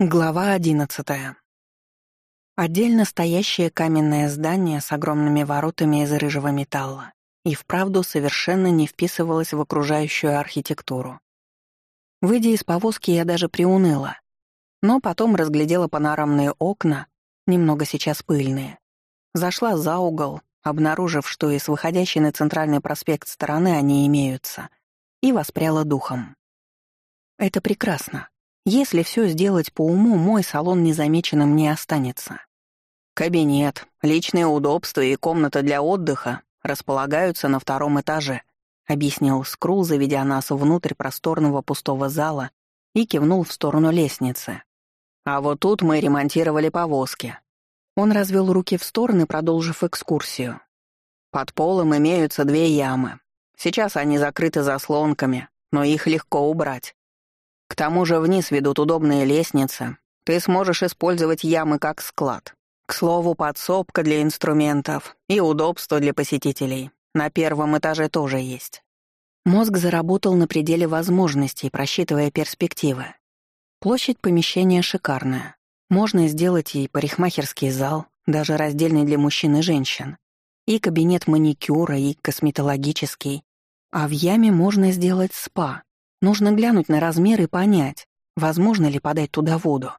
Глава одиннадцатая. Отдельно стоящее каменное здание с огромными воротами из рыжего металла и вправду совершенно не вписывалось в окружающую архитектуру. Выйдя из повозки, я даже приуныла, но потом разглядела панорамные окна, немного сейчас пыльные. Зашла за угол, обнаружив, что и с выходящей на центральный проспект стороны они имеются, и воспряла духом. Это прекрасно. Если все сделать по уму, мой салон незамеченным не останется. Кабинет, личные удобства и комната для отдыха располагаются на втором этаже, объяснил Скрул, заведя нас внутрь просторного пустого зала и кивнул в сторону лестницы. А вот тут мы ремонтировали повозки. Он развел руки в стороны, продолжив экскурсию. Под полом имеются две ямы. Сейчас они закрыты заслонками, но их легко убрать. К тому же вниз ведут удобные лестницы. Ты сможешь использовать ямы как склад. К слову, подсобка для инструментов и удобство для посетителей. На первом этаже тоже есть. Мозг заработал на пределе возможностей, просчитывая перспективы. Площадь помещения шикарная. Можно сделать и парикмахерский зал, даже раздельный для мужчин и женщин, и кабинет маникюра, и косметологический. А в яме можно сделать спа, Нужно глянуть на размер и понять, возможно ли подать туда воду.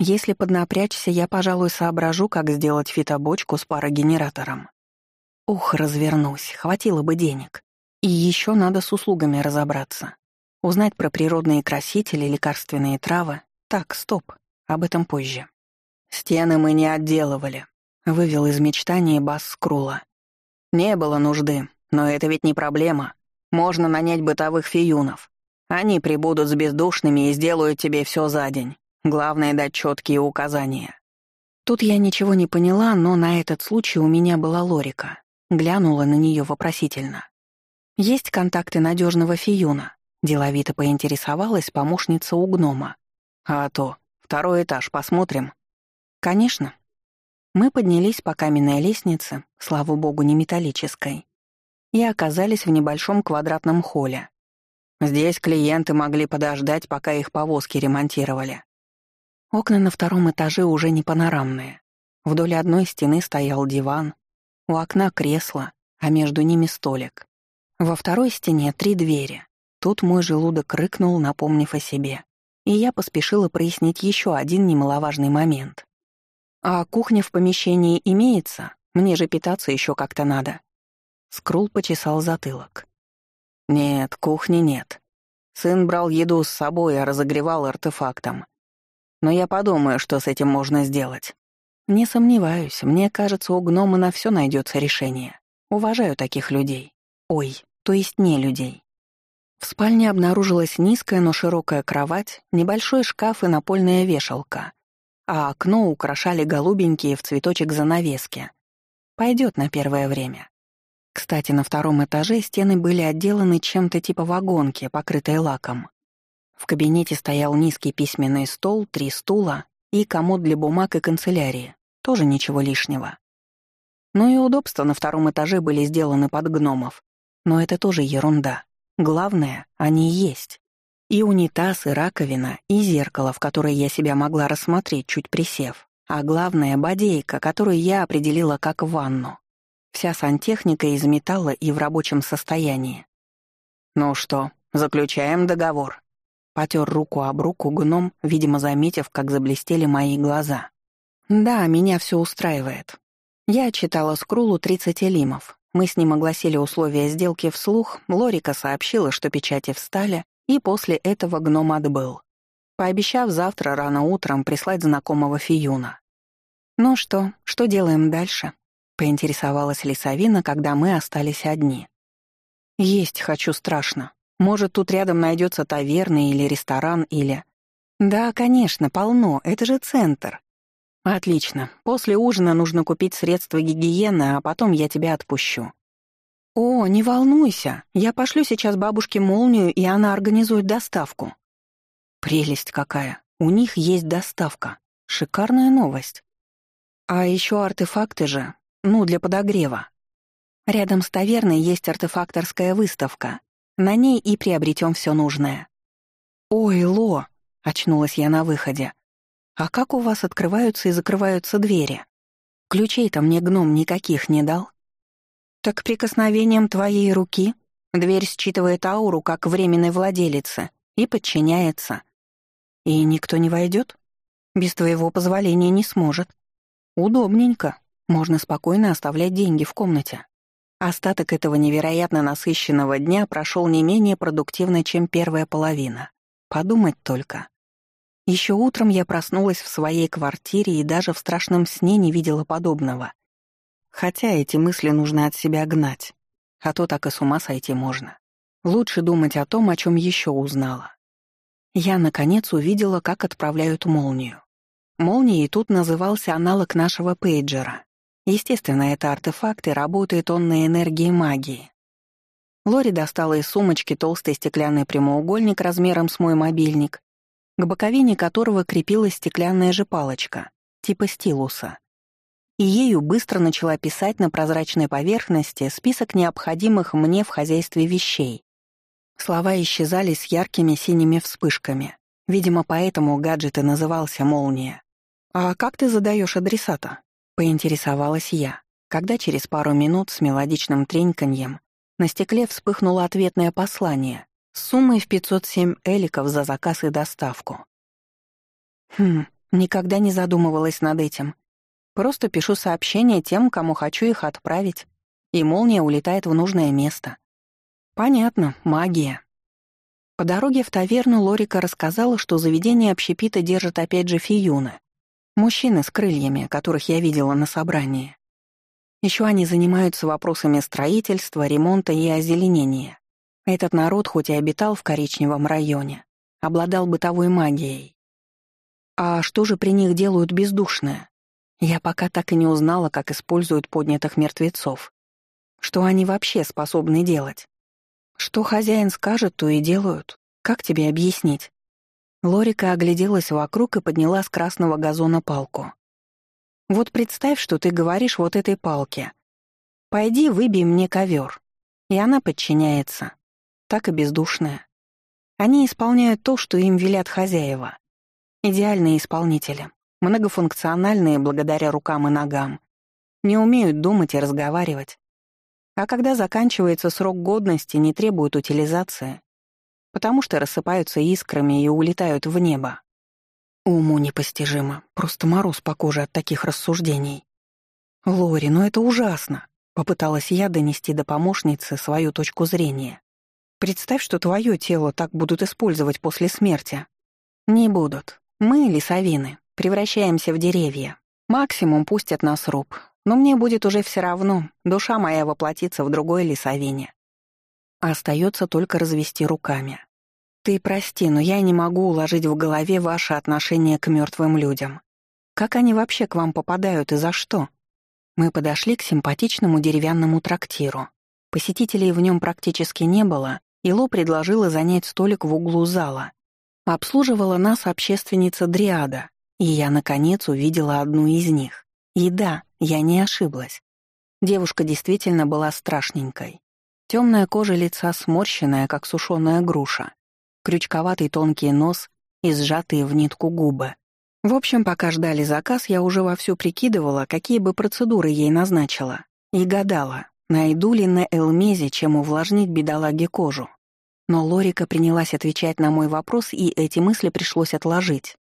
Если поднапрячься, я, пожалуй, соображу, как сделать фитобочку с парогенератором. Ух, развернусь, хватило бы денег. И еще надо с услугами разобраться. Узнать про природные красители, лекарственные травы. Так, стоп, об этом позже. Стены мы не отделывали, вывел из мечтания бас Скрула. Не было нужды, но это ведь не проблема. Можно нанять бытовых фиюнов. Они прибудут с бездушными и сделают тебе все за день. Главное — дать четкие указания». Тут я ничего не поняла, но на этот случай у меня была Лорика. Глянула на нее вопросительно. «Есть контакты надежного Фиюна?» Деловито поинтересовалась помощница у гнома. «А то. Второй этаж, посмотрим». «Конечно». Мы поднялись по каменной лестнице, слава богу, не металлической, и оказались в небольшом квадратном холле. Здесь клиенты могли подождать, пока их повозки ремонтировали. Окна на втором этаже уже не панорамные. Вдоль одной стены стоял диван, у окна кресло, а между ними столик. Во второй стене три двери. Тут мой желудок рыкнул, напомнив о себе. И я поспешила прояснить еще один немаловажный момент. «А кухня в помещении имеется? Мне же питаться еще как-то надо». Скрул почесал затылок. Нет, кухни нет. Сын брал еду с собой, а разогревал артефактом. Но я подумаю, что с этим можно сделать. Не сомневаюсь, мне кажется, у гнома на все найдется решение. Уважаю таких людей. Ой, то есть не людей. В спальне обнаружилась низкая, но широкая кровать, небольшой шкаф и напольная вешалка, а окно украшали голубенькие в цветочек занавески. Пойдет на первое время. Кстати, на втором этаже стены были отделаны чем-то типа вагонки, покрытой лаком. В кабинете стоял низкий письменный стол, три стула и комод для бумаг и канцелярии. Тоже ничего лишнего. Ну и удобства на втором этаже были сделаны под гномов. Но это тоже ерунда. Главное, они есть. И унитаз, и раковина, и зеркало, в которое я себя могла рассмотреть, чуть присев. А главное — бодейка, которую я определила как ванну. Вся сантехника из металла и в рабочем состоянии. «Ну что, заключаем договор?» Потер руку об руку гном, видимо, заметив, как заблестели мои глаза. «Да, меня все устраивает. Я читала Скрулу 30 лимов. Мы с ним огласили условия сделки вслух, Лорика сообщила, что печати встали, и после этого гном отбыл, пообещав завтра рано утром прислать знакомого Фиюна. «Ну что, что делаем дальше?» Поинтересовалась Лисавина, когда мы остались одни. «Есть хочу страшно. Может, тут рядом найдется таверна или ресторан, или...» «Да, конечно, полно, это же центр». «Отлично. После ужина нужно купить средства гигиены, а потом я тебя отпущу». «О, не волнуйся. Я пошлю сейчас бабушке молнию, и она организует доставку». «Прелесть какая. У них есть доставка. Шикарная новость. А еще артефакты же. Ну, для подогрева. Рядом с таверной есть артефакторская выставка. На ней и приобретем все нужное. «Ой, Ло!» — очнулась я на выходе. А как у вас открываются и закрываются двери? Ключей-то мне гном никаких не дал. Так прикосновением твоей руки дверь считывает ауру как временной владелицы и подчиняется. И никто не войдет? Без твоего позволения не сможет. Удобненько. Можно спокойно оставлять деньги в комнате. Остаток этого невероятно насыщенного дня прошел не менее продуктивно, чем первая половина. Подумать только. Еще утром я проснулась в своей квартире и даже в страшном сне не видела подобного. Хотя эти мысли нужно от себя гнать, а то так и с ума сойти можно. Лучше думать о том, о чем еще узнала. Я, наконец, увидела, как отправляют молнию. Молнией тут назывался аналог нашего пейджера. Естественно, это артефакт, и работает он на энергии магии. Лори достала из сумочки толстый стеклянный прямоугольник размером с мой мобильник, к боковине которого крепилась стеклянная же палочка, типа стилуса. И ею быстро начала писать на прозрачной поверхности список необходимых мне в хозяйстве вещей. Слова исчезали с яркими синими вспышками. Видимо, поэтому гаджет и назывался «Молния». «А как ты задаешь адресата?» Поинтересовалась я, когда через пару минут с мелодичным треньканьем на стекле вспыхнуло ответное послание с суммой в 507 эликов за заказ и доставку. Хм, никогда не задумывалась над этим. Просто пишу сообщения тем, кому хочу их отправить, и молния улетает в нужное место. Понятно, магия. По дороге в таверну Лорика рассказала, что заведение общепита держит опять же Фиюна, Мужчины с крыльями, которых я видела на собрании. Еще они занимаются вопросами строительства, ремонта и озеленения. Этот народ, хоть и обитал в коричневом районе, обладал бытовой магией. А что же при них делают бездушные? Я пока так и не узнала, как используют поднятых мертвецов. Что они вообще способны делать? Что хозяин скажет, то и делают. Как тебе объяснить? Лорика огляделась вокруг и подняла с красного газона палку. «Вот представь, что ты говоришь вот этой палке. Пойди, выбей мне ковер. И она подчиняется. Так и бездушная. Они исполняют то, что им велят хозяева. Идеальные исполнители, многофункциональные благодаря рукам и ногам. Не умеют думать и разговаривать. А когда заканчивается срок годности, не требуют утилизации, потому что рассыпаются искрами и улетают в небо. Уму непостижимо, просто мороз по коже от таких рассуждений. «Лори, ну это ужасно!» — попыталась я донести до помощницы свою точку зрения. «Представь, что твое тело так будут использовать после смерти». «Не будут. Мы, лесовины, превращаемся в деревья. Максимум пустят на сруб. Но мне будет уже все равно, душа моя воплотится в другой лесовине. Остается только развести руками. Ты прости, но я не могу уложить в голове ваше отношение к мертвым людям. Как они вообще к вам попадают и за что? Мы подошли к симпатичному деревянному трактиру. Посетителей в нем практически не было, и Ло предложила занять столик в углу зала. Обслуживала нас общественница Дриада, и я, наконец, увидела одну из них. И да, я не ошиблась. Девушка действительно была страшненькой. Темная кожа лица сморщенная, как сушеная груша. Крючковатый тонкий нос и сжатые в нитку губы. В общем, пока ждали заказ, я уже вовсю прикидывала, какие бы процедуры ей назначила. И гадала, найду ли на Элмезе, чем увлажнить бедолаге кожу. Но Лорика принялась отвечать на мой вопрос, и эти мысли пришлось отложить.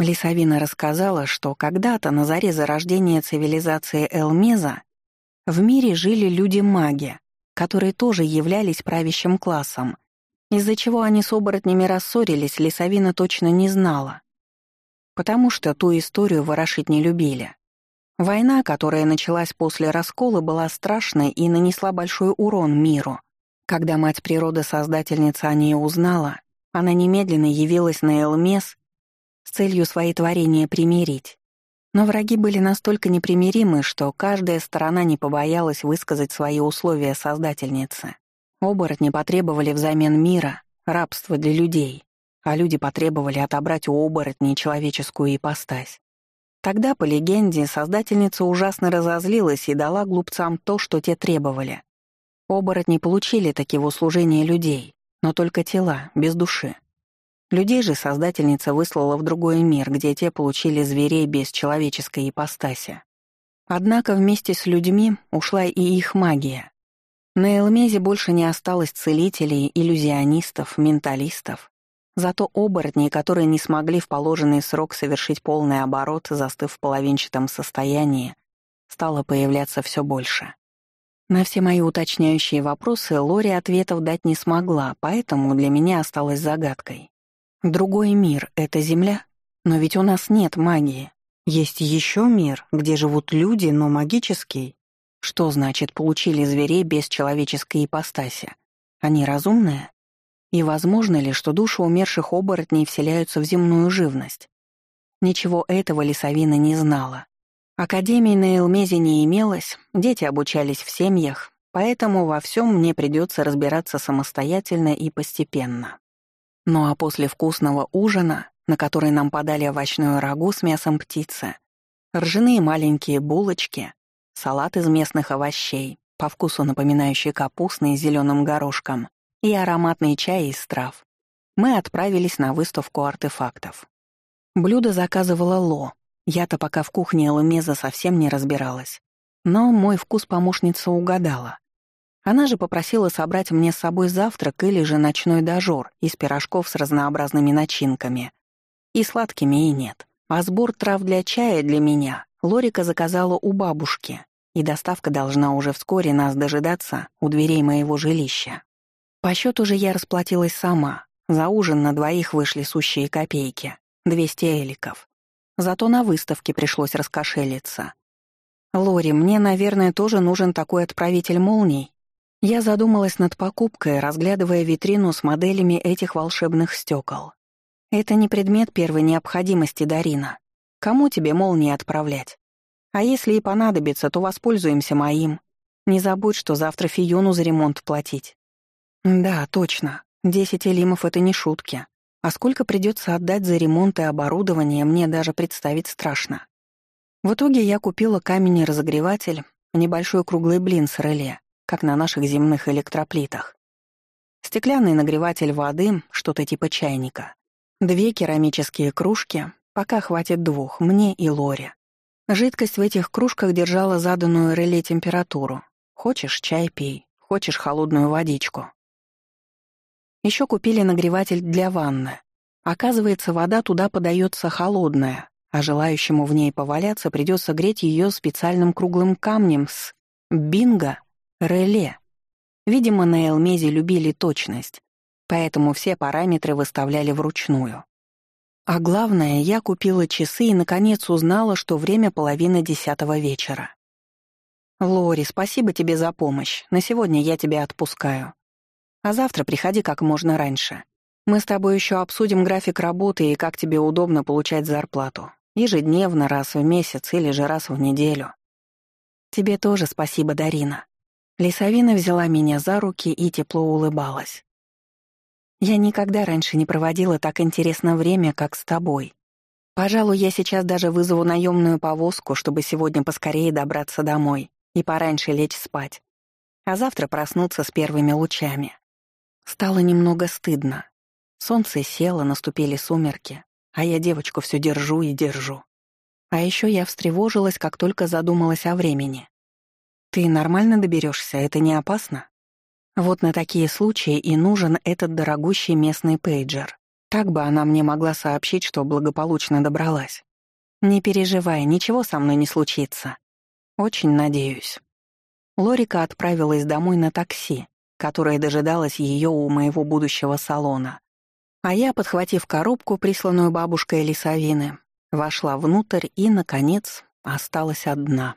Лисовина рассказала, что когда-то на заре зарождения цивилизации Элмеза в мире жили люди-маги, которые тоже являлись правящим классом. Из-за чего они с оборотнями рассорились, Лисовина точно не знала. Потому что ту историю ворошить не любили. Война, которая началась после раскола, была страшной и нанесла большой урон миру. Когда мать природы создательница о ней узнала, она немедленно явилась на Элмес с целью свои творения примирить. Но враги были настолько непримиримы, что каждая сторона не побоялась высказать свои условия создательнице. Оборотни потребовали взамен мира рабство для людей, а люди потребовали отобрать у оборотней человеческую ипостась. Тогда, по легенде, создательница ужасно разозлилась и дала глупцам то, что те требовали. Оборотни получили таки в услужение людей, но только тела, без души. Людей же создательница выслала в другой мир, где те получили зверей без человеческой ипостаси. Однако вместе с людьми ушла и их магия. На Элмезе больше не осталось целителей, иллюзионистов, менталистов. Зато оборотни, которые не смогли в положенный срок совершить полный оборот, застыв в половинчатом состоянии, стало появляться все больше. На все мои уточняющие вопросы Лори ответов дать не смогла, поэтому для меня осталось загадкой. Другой мир — это Земля? Но ведь у нас нет магии. Есть еще мир, где живут люди, но магический. Что значит получили зверей без человеческой ипостаси? Они разумные? И возможно ли, что души умерших оборотней вселяются в земную живность? Ничего этого Лисовина не знала. Академии на Элмезе не имелось, дети обучались в семьях, поэтому во всем мне придется разбираться самостоятельно и постепенно. Ну а после вкусного ужина, на который нам подали овощную рагу с мясом птицы, ржаные маленькие булочки, салат из местных овощей, по вкусу напоминающий капустный с зеленым горошком, и ароматный чай из трав, мы отправились на выставку артефактов. Блюдо заказывала Ло. Я-то пока в кухне Элмеза совсем не разбиралась. Но мой вкус помощница угадала. Она же попросила собрать мне с собой завтрак или же ночной дожор из пирожков с разнообразными начинками. И сладкими, и нет. А сбор трав для чая для меня Лорика заказала у бабушки, и доставка должна уже вскоре нас дожидаться у дверей моего жилища. По счету же я расплатилась сама. За ужин на двоих вышли сущие копейки — 200 эликов. Зато на выставке пришлось раскошелиться. «Лори, мне, наверное, тоже нужен такой отправитель молний», я задумалась над покупкой, разглядывая витрину с моделями этих волшебных стекол. Это не предмет первой необходимости, Дарина. Кому тебе молнии отправлять? А если и понадобится, то воспользуемся моим. Не забудь, что завтра Фиону за ремонт платить. Да, точно. Десять элимов — это не шутки. А сколько придется отдать за ремонт и оборудование, мне даже представить страшно. В итоге я купила камень-разогреватель, небольшой круглый блин с реле, как на наших земных электроплитах. Стеклянный нагреватель воды, что-то типа чайника. Две керамические кружки, пока хватит двух, мне и Лоре. Жидкость в этих кружках держала заданную реле температуру. Хочешь — чай пей, хочешь — холодную водичку. Еще купили нагреватель для ванны. Оказывается, вода туда подается холодная, а желающему в ней поваляться придется греть ее специальным круглым камнем с бинго Реле. Видимо, на Элмезе любили точность, поэтому все параметры выставляли вручную. А главное, я купила часы и, наконец, узнала, что время половина десятого вечера. «Лори, спасибо тебе за помощь. На сегодня я тебя отпускаю. А завтра приходи как можно раньше. Мы с тобой еще обсудим график работы и как тебе удобно получать зарплату. Ежедневно, раз в месяц или же раз в неделю. Тебе тоже спасибо, Дарина. Лисовина взяла меня за руки и тепло улыбалась. «Я никогда раньше не проводила так интересно время, как с тобой. Пожалуй, я сейчас даже вызову наемную повозку, чтобы сегодня поскорее добраться домой и пораньше лечь спать, а завтра проснуться с первыми лучами». Стало немного стыдно. Солнце село, наступили сумерки, а я девочку все держу и держу. А еще я встревожилась, как только задумалась о времени. Ты нормально доберешься, это не опасно? Вот на такие случаи и нужен этот дорогущий местный пейджер. Так бы она мне могла сообщить, что благополучно добралась. Не переживай, ничего со мной не случится. Очень надеюсь. Лорика отправилась домой на такси, которое дожидалось ее у моего будущего салона. А я, подхватив коробку, присланную бабушкой Лисовины, вошла внутрь и, наконец, осталась одна.